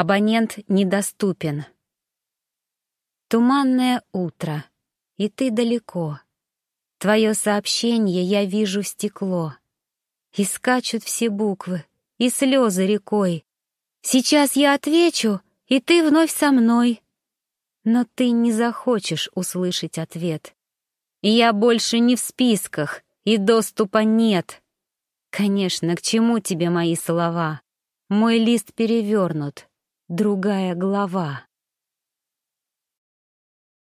Абонент недоступен. Туманное утро, и ты далеко. Твое сообщение я вижу в стекло. И скачут все буквы, и слезы рекой. Сейчас я отвечу, и ты вновь со мной. Но ты не захочешь услышать ответ. Я больше не в списках, и доступа нет. Конечно, к чему тебе мои слова? Мой лист перевернут, другая глава.